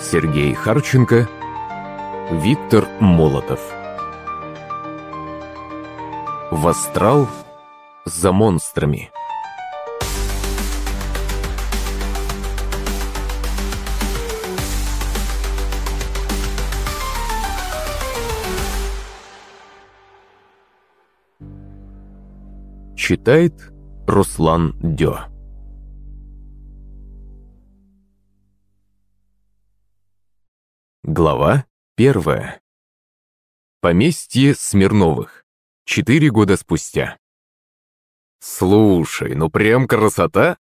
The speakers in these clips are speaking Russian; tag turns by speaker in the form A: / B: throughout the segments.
A: Сергей Харченко, Виктор Молотов. В астрал за монстрами. Читает Руслан Дё. Глава первая. Поместье Смирновых. Четыре года спустя. «Слушай, ну прям красота!»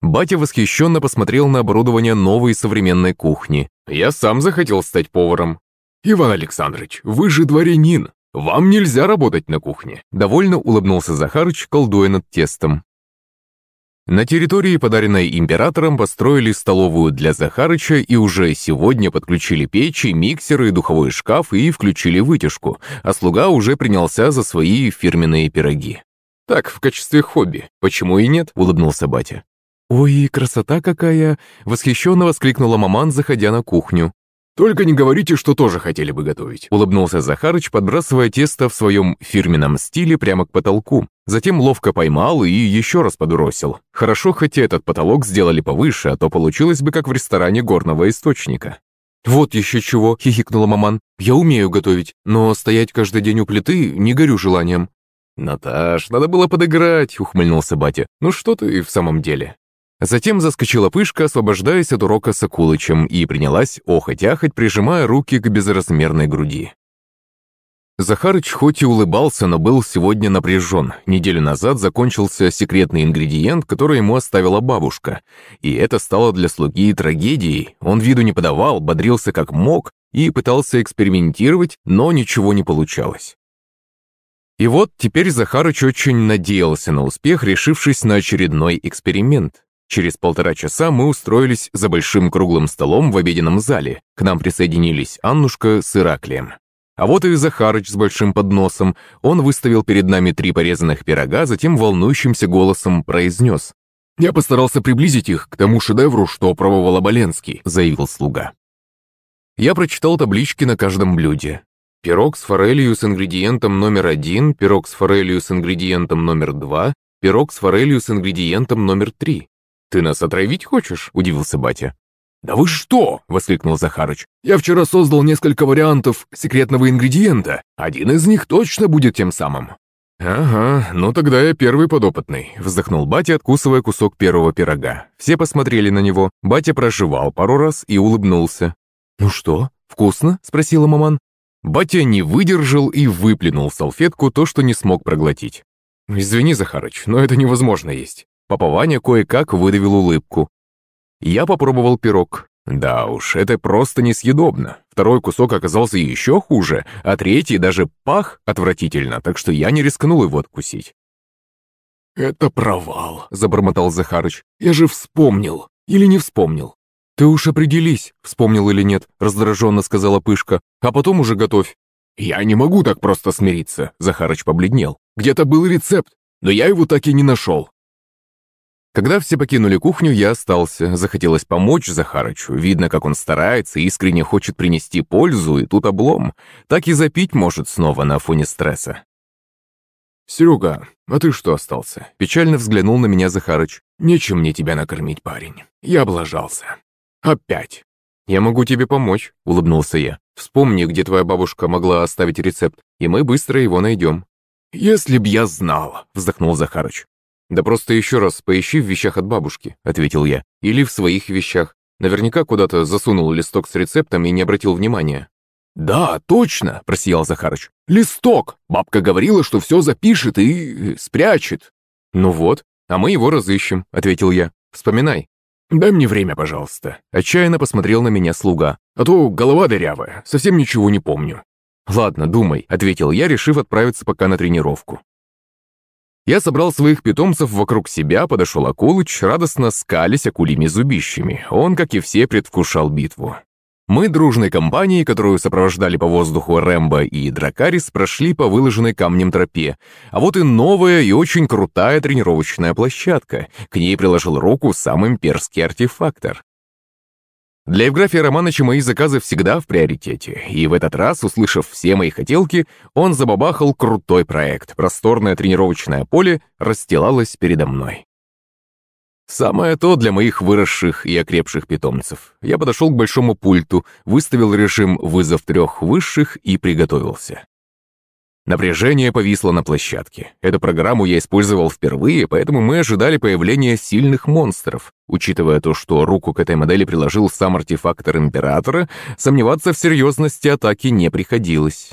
A: Батя восхищенно посмотрел на оборудование новой современной кухни. «Я сам захотел стать поваром». «Иван Александрович, вы же дворянин. Вам нельзя работать на кухне!» Довольно улыбнулся Захарыч, колдуя над тестом. На территории, подаренной императором, построили столовую для Захарыча и уже сегодня подключили печи, миксеры, духовой шкаф и включили вытяжку, а слуга уже принялся за свои фирменные пироги. «Так, в качестве хобби. Почему и нет?» – улыбнулся батя. «Ой, красота какая!» – восхищенно воскликнула маман, заходя на кухню. «Только не говорите, что тоже хотели бы готовить», — улыбнулся Захарыч, подбрасывая тесто в своем фирменном стиле прямо к потолку. Затем ловко поймал и еще раз подбросил. Хорошо, хотя этот потолок сделали повыше, а то получилось бы как в ресторане горного источника. «Вот еще чего», — хихикнула маман. «Я умею готовить, но стоять каждый день у плиты не горю желанием». «Наташ, надо было подыграть», — ухмыльнулся батя. «Ну что ты в самом деле?» Затем заскочила пышка, освобождаясь от урока с Акулычем, и принялась охоть-ахоть, прижимая руки к безразмерной груди. Захарыч хоть и улыбался, но был сегодня напряжен. Неделю назад закончился секретный ингредиент, который ему оставила бабушка. И это стало для слуги трагедией. Он виду не подавал, бодрился как мог и пытался экспериментировать, но ничего не получалось. И вот теперь Захарыч очень надеялся на успех, решившись на очередной эксперимент. Через полтора часа мы устроились за большим круглым столом в обеденном зале. К нам присоединились Аннушка с Ираклием. А вот и Захарыч с большим подносом. Он выставил перед нами три порезанных пирога, затем волнующимся голосом произнес. «Я постарался приблизить их к тому шедевру, что пробовал Оболенский», — заявил слуга. Я прочитал таблички на каждом блюде. Пирог с форелью с ингредиентом номер один, пирог с форелью с ингредиентом номер два, пирог с форелью с ингредиентом номер три. «Ты нас отравить хочешь?» – удивился батя. «Да вы что?» – воскликнул Захарыч. «Я вчера создал несколько вариантов секретного ингредиента. Один из них точно будет тем самым». «Ага, ну тогда я первый подопытный», – вздохнул батя, откусывая кусок первого пирога. Все посмотрели на него. Батя проживал пару раз и улыбнулся. «Ну что, вкусно?» – спросила маман. Батя не выдержал и выплюнул салфетку то, что не смог проглотить. «Извини, Захарыч, но это невозможно есть. Папа кое-как выдавил улыбку. Я попробовал пирог. Да уж, это просто несъедобно. Второй кусок оказался еще хуже, а третий даже пах отвратительно, так что я не рискнул его откусить. «Это провал», — забормотал Захарыч. «Я же вспомнил. Или не вспомнил?» «Ты уж определись, вспомнил или нет», — раздраженно сказала Пышка. «А потом уже готовь». «Я не могу так просто смириться», — Захарыч побледнел. «Где-то был рецепт, но я его так и не нашел. Когда все покинули кухню, я остался. Захотелось помочь Захарычу. Видно, как он старается, искренне хочет принести пользу, и тут облом. Так и запить может снова на фоне стресса. «Серега, а ты что остался?» Печально взглянул на меня Захарыч. «Нечем мне тебя накормить, парень. Я облажался. Опять». «Я могу тебе помочь», — улыбнулся я. «Вспомни, где твоя бабушка могла оставить рецепт, и мы быстро его найдем». «Если б я знал», — вздохнул Захарыч. «Да просто еще раз поищи в вещах от бабушки», — ответил я. «Или в своих вещах. Наверняка куда-то засунул листок с рецептом и не обратил внимания». «Да, точно!» – просиял Захарыч. «Листок! Бабка говорила, что все запишет и... спрячет». «Ну вот, а мы его разыщем», – ответил я. «Вспоминай». «Дай мне время, пожалуйста». Отчаянно посмотрел на меня слуга. «А то голова дырявая, совсем ничего не помню». «Ладно, думай», – ответил я, решив отправиться пока на тренировку. Я собрал своих питомцев вокруг себя, подошел Акулыч, радостно скались акулими зубищами. Он, как и все, предвкушал битву. Мы дружной компанией, которую сопровождали по воздуху Рэмбо и Дракарис, прошли по выложенной камнем тропе. А вот и новая и очень крутая тренировочная площадка. К ней приложил руку сам имперский артефактор. Для Евграфия Романовича мои заказы всегда в приоритете, и в этот раз, услышав все мои хотелки, он забабахал крутой проект. Просторное тренировочное поле расстилалось передо мной. Самое то для моих выросших и окрепших питомцев. Я подошел к большому пульту, выставил режим «Вызов трех высших» и приготовился. Напряжение повисло на площадке. Эту программу я использовал впервые, поэтому мы ожидали появления сильных монстров. Учитывая то, что руку к этой модели приложил сам артефактор Императора, сомневаться в серьезности атаки не приходилось.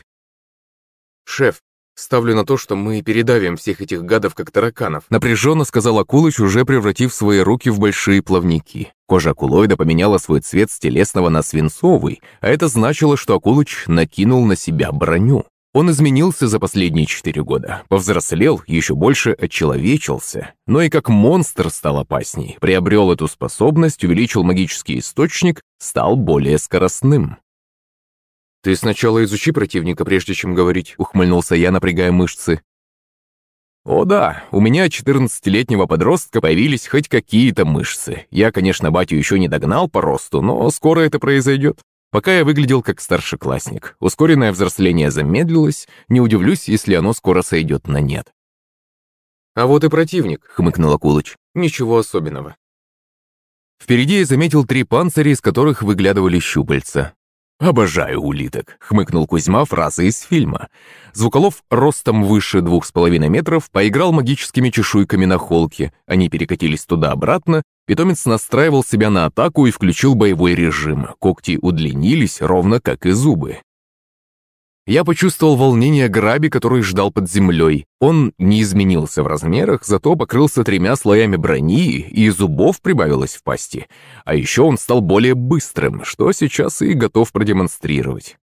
A: «Шеф, ставлю на то, что мы передавим всех этих гадов как тараканов», напряженно сказал Акулыч, уже превратив свои руки в большие плавники. Кожа Акулоида поменяла свой цвет с телесного на свинцовый, а это значило, что Акулыч накинул на себя броню. Он изменился за последние четыре года, повзрослел, еще больше очеловечился, но и как монстр стал опасней, приобрел эту способность, увеличил магический источник, стал более скоростным. «Ты сначала изучи противника, прежде чем говорить», — ухмыльнулся я, напрягая мышцы. О да, у меня 14-летнего подростка появились хоть какие-то мышцы. Я, конечно, батю еще не догнал по росту, но скоро это произойдет. Пока я выглядел как старшеклассник. Ускоренное взросление замедлилось, не удивлюсь, если оно скоро сойдет на нет. «А вот и противник», — хмыкнул Акулыч. «Ничего особенного». Впереди я заметил три панциря, из которых выглядывали щупальца. «Обожаю улиток», — хмыкнул Кузьма фраза из фильма. Звуколов ростом выше двух с половиной метров поиграл магическими чешуйками на холке. Они перекатились туда-обратно. Питомец настраивал себя на атаку и включил боевой режим. Когти удлинились, ровно как и зубы. Я почувствовал волнение Граби, который ждал под землей. Он не изменился в размерах, зато покрылся тремя слоями брони, и зубов прибавилось в пасти. А еще он стал более быстрым, что сейчас и готов продемонстрировать.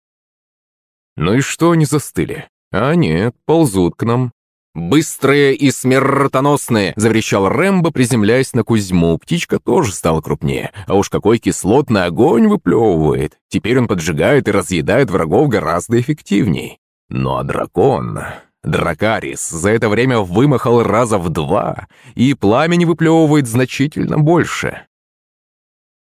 A: Ну и что они застыли? А нет, ползут к нам. «Быстрые и смертоносные!» – заверещал Рэмбо, приземляясь на Кузьму. Птичка тоже стала крупнее. А уж какой кислотный огонь выплевывает. Теперь он поджигает и разъедает врагов гораздо эффективней. Ну а дракон... Дракарис за это время вымахал раза в два, и пламени выплевывает значительно больше.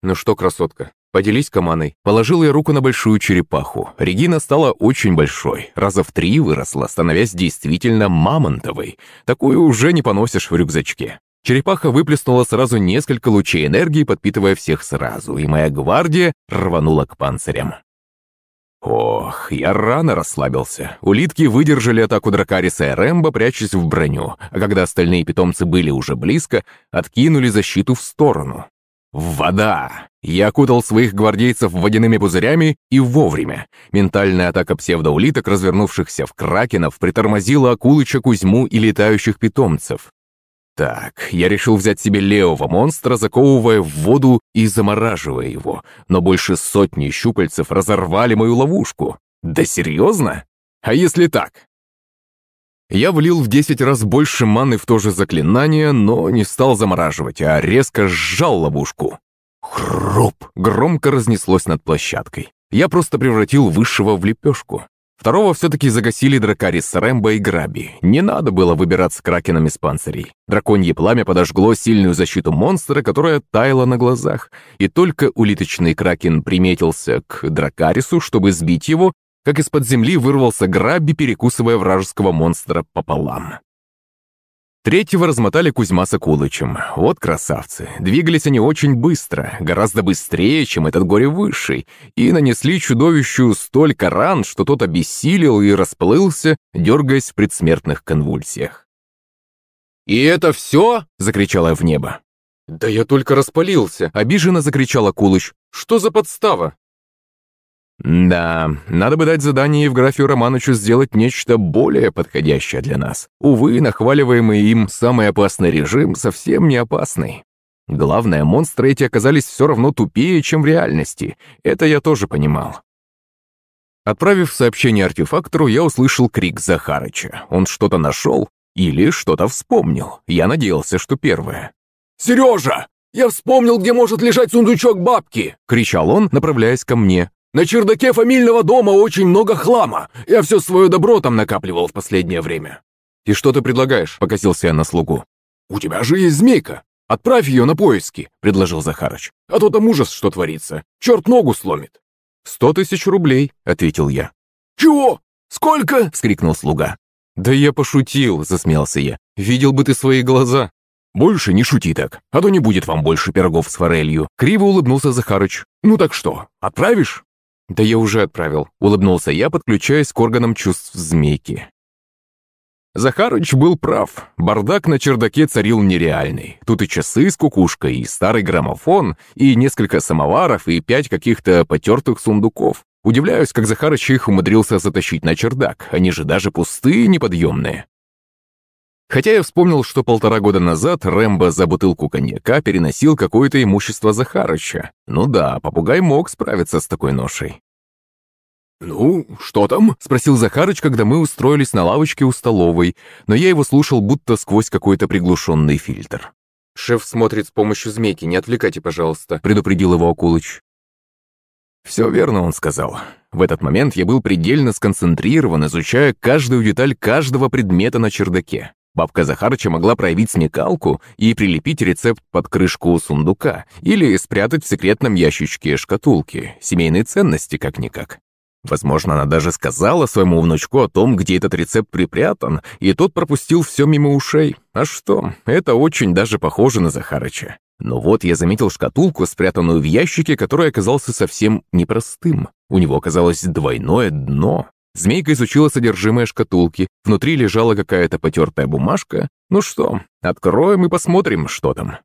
A: «Ну что, красотка, Поделись командой. Положил я руку на большую черепаху. Регина стала очень большой, раза в три выросла, становясь действительно мамонтовой. Такую уже не поносишь в рюкзачке. Черепаха выплеснула сразу несколько лучей энергии, подпитывая всех сразу, и моя гвардия рванула к панцирям. Ох, я рано расслабился. Улитки выдержали атаку Дракариса и Рэмбо, прячась в броню, а когда остальные питомцы были уже близко, откинули защиту в сторону. Вода! Я окутал своих гвардейцев водяными пузырями и вовремя. Ментальная атака псевдоулиток, развернувшихся в кракенов, притормозила Акулыча, Кузьму и летающих питомцев. Так, я решил взять себе левого монстра, заковывая в воду и замораживая его, но больше сотни щупальцев разорвали мою ловушку. Да серьезно? А если так? Я влил в 10 раз больше маны в то же заклинание, но не стал замораживать, а резко сжал ловушку. Хруп! Громко разнеслось над площадкой. Я просто превратил высшего в лепешку. Второго все-таки загасили Дракарис, Рэмбо и Граби. Не надо было выбираться кракеном из панцирей. Драконье пламя подожгло сильную защиту монстра, которая таяла на глазах. И только улиточный кракен приметился к Дракарису, чтобы сбить его, как из-под земли вырвался Грабби, перекусывая вражеского монстра пополам. Третьего размотали Кузьма с Акулычем. Вот красавцы. Двигались они очень быстро, гораздо быстрее, чем этот горе-высший, и нанесли чудовищу столько ран, что тот обессилел и расплылся, дергаясь в предсмертных конвульсиях. «И это все?» — закричала я в небо. «Да я только распалился!» — обиженно закричал Акулыч. «Что за подстава?» Да, надо бы дать задание Евграфию Романовичу сделать нечто более подходящее для нас. Увы, нахваливаемый им самый опасный режим совсем не опасный. Главное, монстры эти оказались все равно тупее, чем в реальности. Это я тоже понимал. Отправив сообщение артефактору, я услышал крик Захарыча. Он что-то нашел или что-то вспомнил. Я надеялся, что первое. «Сережа! Я вспомнил, где может лежать сундучок бабки!» — кричал он, направляясь ко мне. На чердаке фамильного дома очень много хлама. Я все свое добро там накапливал в последнее время». «И что ты предлагаешь?» – покосился я на слугу. «У тебя же есть змейка. «Отправь ее на поиски», — предложил Захарыч. «А то там ужас, что творится. Черт ногу сломит». «Сто тысяч рублей», — ответил я.
B: «Чего? Сколько?»
A: — вскрикнул слуга. «Да я пошутил», — засмеялся я. «Видел бы ты свои глаза». «Больше не шути так, а то не будет вам больше пирогов с форелью», — криво улыбнулся Захарыч. «Ну так что, отправишь?» «Да я уже отправил», — улыбнулся я, подключаясь к органам чувств змейки. Захарыч был прав. Бардак на чердаке царил нереальный. Тут и часы с кукушкой, и старый граммофон, и несколько самоваров, и пять каких-то потертых сундуков. Удивляюсь, как Захарыч их умудрился затащить на чердак. Они же даже пустые, неподъемные. Хотя я вспомнил, что полтора года назад Рэмбо за бутылку коньяка переносил какое-то имущество Захарыча. Ну да, попугай мог справиться с такой ношей.
B: «Ну, что там?»
A: — спросил Захарыч, когда мы устроились на лавочке у столовой, но я его слушал будто сквозь какой-то приглушенный фильтр. «Шеф смотрит с помощью змейки, не отвлекайте, пожалуйста», — предупредил его Акулыч. Все верно он сказал. В этот момент я был предельно сконцентрирован, изучая каждую деталь каждого предмета на чердаке. Бабка Захарыча могла проявить смекалку и прилепить рецепт под крышку сундука или спрятать в секретном ящичке шкатулки, семейные ценности как-никак. Возможно, она даже сказала своему внучку о том, где этот рецепт припрятан, и тот пропустил все мимо ушей. А что, это очень даже похоже на Захарыча. Но вот я заметил шкатулку, спрятанную в ящике, который оказался совсем непростым. У него оказалось двойное дно. Змейка изучила содержимое шкатулки. Внутри лежала какая-то потертая бумажка. Ну что, откроем и посмотрим, что там.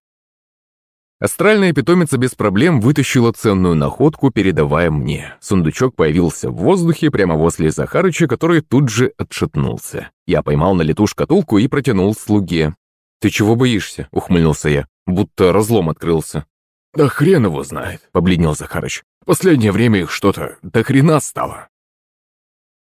A: Астральная питомица без проблем вытащила ценную находку, передавая мне. Сундучок появился в воздухе прямо возле Захарыча, который тут же отшатнулся. Я поймал на лету шкатулку и протянул слуге. «Ты чего боишься?» — ухмыльнулся я. «Будто разлом открылся».
B: «Да хрен его знает», — побледнел Захарыч. «Последнее время их что-то до хрена стало».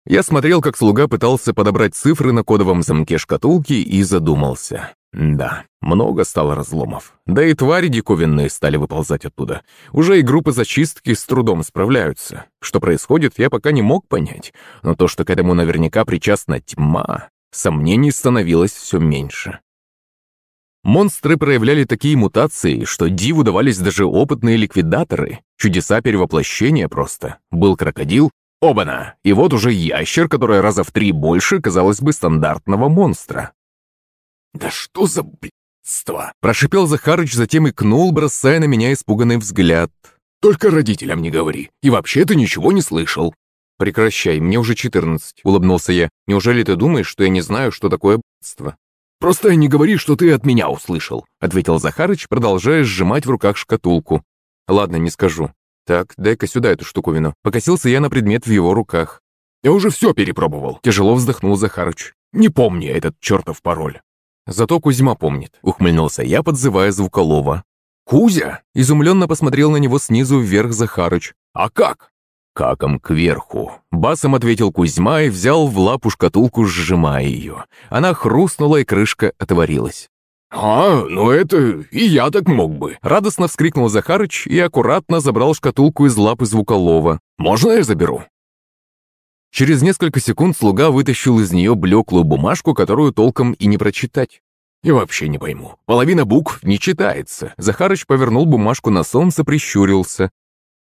A: Я смотрел, как слуга пытался подобрать цифры на кодовом замке шкатулки и задумался. Да, много стало разломов. Да и твари диковинные стали выползать оттуда. Уже и группы зачистки с трудом справляются. Что происходит, я пока не мог понять. Но то, что к этому наверняка причастна тьма, сомнений становилось все меньше. Монстры проявляли такие мутации, что диву давались даже опытные ликвидаторы. Чудеса перевоплощения просто. Был крокодил, Обана! И вот уже ящер, который раза в три больше, казалось бы, стандартного монстра.
B: «Да что за блядство!»
A: Прошипел Захарыч, затем икнул, бросая на меня испуганный взгляд.
B: «Только родителям не говори. И вообще ты ничего не слышал».
A: «Прекращай, мне уже четырнадцать», — улыбнулся я. «Неужели ты думаешь, что я не знаю, что такое б***ство?»
B: «Просто не говори, что ты от меня услышал», —
A: ответил Захарыч, продолжая сжимать в руках шкатулку. «Ладно, не скажу. Так, дай-ка сюда эту штуковину». Покосился я на предмет в его руках.
B: «Я уже все перепробовал», — тяжело вздохнул Захарыч. «Не помни этот чертов пароль».
A: Зато Кузьма помнит», — ухмыльнулся я, подзывая Звуколова.
B: «Кузя?»
A: — изумленно посмотрел на него снизу вверх Захарыч.
B: «А как?»
A: «Каком кверху», — басом ответил Кузьма и взял в лапу шкатулку, сжимая ее. Она хрустнула, и крышка отворилась.
B: «А, ну это и я так мог бы!»
A: Радостно вскрикнул Захарыч и аккуратно забрал шкатулку из лапы Звуколова.
B: «Можно я заберу?»
A: Через несколько секунд слуга вытащил из нее блеклую бумажку, которую толком и не прочитать.
B: «И вообще не пойму. Половина букв не читается».
A: Захарыч повернул бумажку на солнце, прищурился.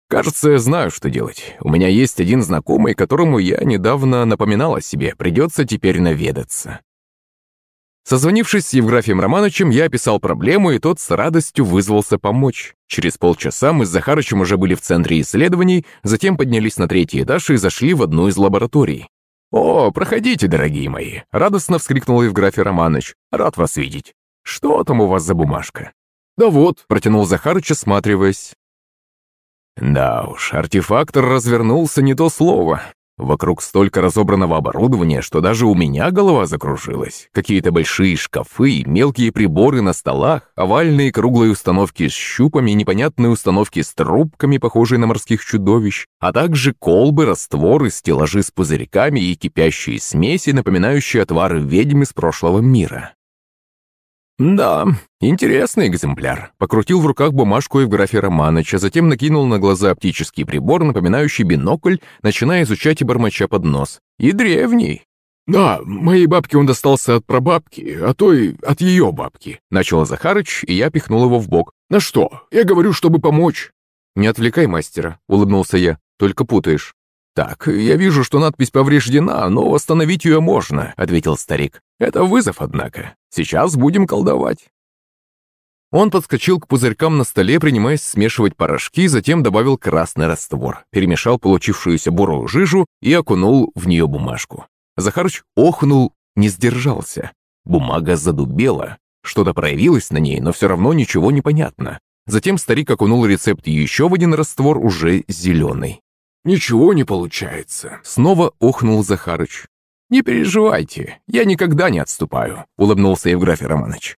A: «Кажется, я знаю, что делать. У меня есть один знакомый, которому я недавно напоминал о себе. Придется теперь наведаться». Созвонившись с Евграфием Романовичем, я описал проблему, и тот с радостью вызвался помочь. Через полчаса мы с Захарычем уже были в центре исследований, затем поднялись на третий этаж и зашли в одну из лабораторий. «О, проходите, дорогие мои!» — радостно вскрикнул Евграфий Романович. «Рад вас видеть. Что там у вас за бумажка?»
B: «Да вот», —
A: протянул Захарыч, осматриваясь. Да уж, артефактор развернулся не то слово. Вокруг столько разобранного оборудования, что даже у меня голова закружилась. Какие-то большие шкафы, мелкие приборы на столах, овальные круглые установки с щупами, непонятные установки с трубками, похожие на морских чудовищ, а также колбы, растворы, стеллажи с пузырьками и кипящие смеси, напоминающие отвары ведьм из прошлого мира. «Да, интересный экземпляр». Покрутил в руках бумажку Евграфия Романовича, затем накинул на глаза оптический прибор, напоминающий бинокль, начиная изучать и бормоча под нос. «И древний».
B: «Да, моей бабке он достался от прабабки, а то и от ее бабки», — начал Захарыч, и я пихнул его в бок. «На что? Я говорю, чтобы помочь».
A: «Не отвлекай мастера», — улыбнулся я, — «только путаешь».
B: «Так, я вижу, что надпись повреждена, но восстановить ее можно», — ответил старик. «Это вызов, однако. Сейчас будем колдовать».
A: Он подскочил к пузырькам на столе, принимаясь смешивать порошки, затем добавил красный раствор, перемешал получившуюся бурую жижу и окунул в нее бумажку. Захарыч охнул, не сдержался. Бумага задубела. Что-то проявилось на ней, но все равно ничего не понятно. Затем старик окунул рецепт еще в один раствор, уже зеленый.
B: «Ничего не получается», —
A: снова охнул Захарыч.
B: «Не переживайте, я никогда не отступаю», — улыбнулся Евграфий Романович.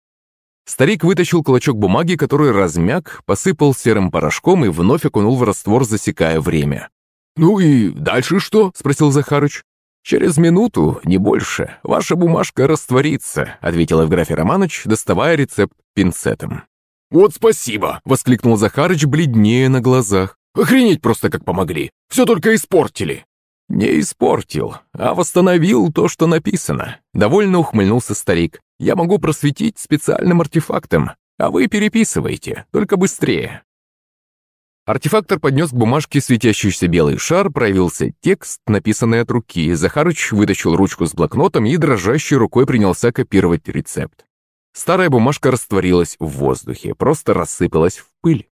A: Старик вытащил клочок бумаги, который размяк, посыпал серым порошком и вновь окунул в раствор, засекая время.
B: «Ну и дальше что?» – спросил Захарыч.
A: «Через минуту, не больше, ваша бумажка растворится», – ответил Евграфий Романович, доставая рецепт пинцетом.
B: «Вот спасибо!» – воскликнул Захарыч, бледнее на глазах. «Охренеть просто как помогли! Все только испортили!»
A: «Не испортил, а восстановил то, что написано», — довольно ухмыльнулся старик. «Я могу просветить специальным артефактом, а вы переписываете, только быстрее». Артефактор поднес к бумажке светящийся белый шар, проявился текст, написанный от руки. Захарыч вытащил ручку с блокнотом и дрожащей рукой принялся копировать рецепт. Старая бумажка растворилась в воздухе, просто рассыпалась в пыль.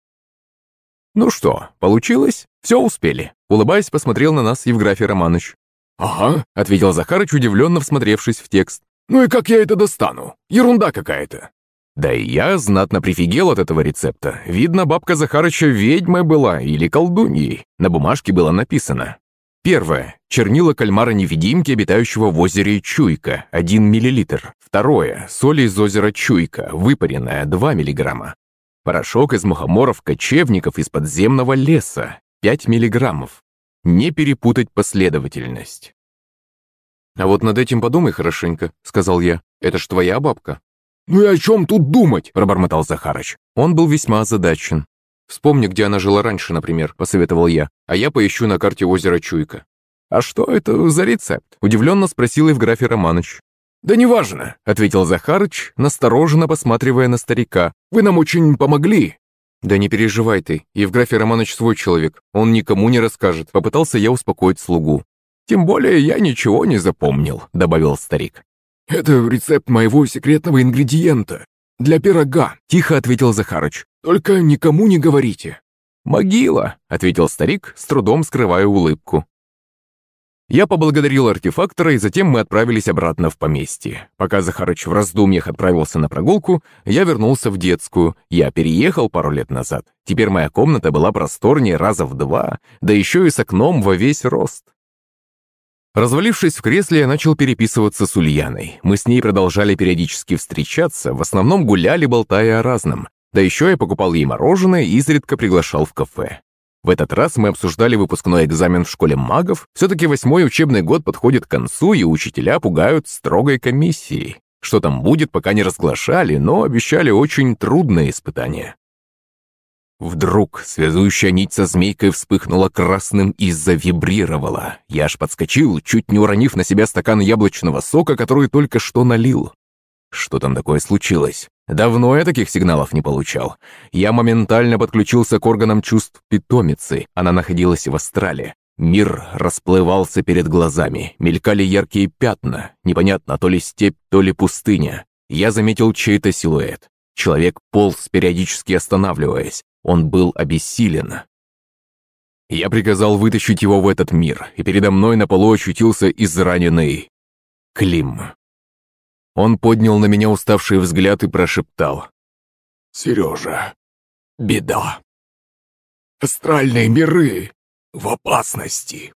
A: «Ну что, получилось? Все успели?» Улыбаясь, посмотрел на нас Евграфий Романович.
B: «Ага», —
A: ответил Захарыч, удивленно всмотревшись в текст.
B: «Ну и как я это достану? Ерунда какая-то».
A: Да и я знатно прифигел от этого рецепта. Видно, бабка Захарыча ведьмой была или колдуньей. На бумажке было написано. Первое. Чернила кальмара-невидимки, обитающего в озере Чуйка, 1 мл. Второе. Соль из озера Чуйка, выпаренная, 2 мг. Порошок из мухоморов-кочевников из подземного леса, 5 миллиграммов. Не перепутать последовательность. «А вот над этим подумай хорошенько», — сказал я. «Это ж твоя бабка».
B: «Ну и о чем тут думать?» — пробормотал Захарыч.
A: Он был весьма озадачен. «Вспомни, где она жила раньше, например», — посоветовал я, «а я поищу на карте озера Чуйка».
B: «А что это за рецепт?» — удивленно спросил Евграфий Романович. «Да неважно», — ответил Захарыч, настороженно посматривая на старика. «Вы нам очень помогли».
A: «Да не переживай ты, Евграфий Романович свой человек, он никому не расскажет», — попытался я успокоить слугу.
B: «Тем более я ничего не запомнил», — добавил старик. «Это рецепт моего секретного ингредиента. Для пирога», — тихо ответил Захарыч. «Только никому не говорите».
A: «Могила», — ответил старик, с трудом скрывая улыбку. Я поблагодарил артефактора, и затем мы отправились обратно в поместье. Пока Захарыч в раздумьях отправился на прогулку, я вернулся в детскую. Я переехал пару лет назад. Теперь моя комната была просторнее раза в два, да еще и с окном во весь рост. Развалившись в кресле, я начал переписываться с Ульяной. Мы с ней продолжали периодически встречаться, в основном гуляли, болтая о разном. Да еще я покупал ей мороженое и изредка приглашал в кафе. В этот раз мы обсуждали выпускной экзамен в школе магов. Все-таки восьмой учебный год подходит к концу, и учителя пугают строгой комиссией. Что там будет, пока не разглашали, но обещали очень трудное испытание. Вдруг связующая нить со змейкой вспыхнула красным и завибрировала. Я аж подскочил, чуть не уронив на себя стакан яблочного сока, который только что налил. Что там такое случилось? Давно я таких сигналов не получал. Я моментально подключился к органам чувств питомицы. Она находилась в астрале. Мир расплывался перед глазами. Мелькали яркие пятна. Непонятно, то ли степь, то ли пустыня. Я заметил чей-то силуэт. Человек полз, периодически останавливаясь. Он был обессилен. Я приказал вытащить его в этот мир, и передо мной на полу очутился израненный Клим. Он поднял на меня уставший взгляд и прошептал.
B: «Сережа, беда. Астральные миры в опасности».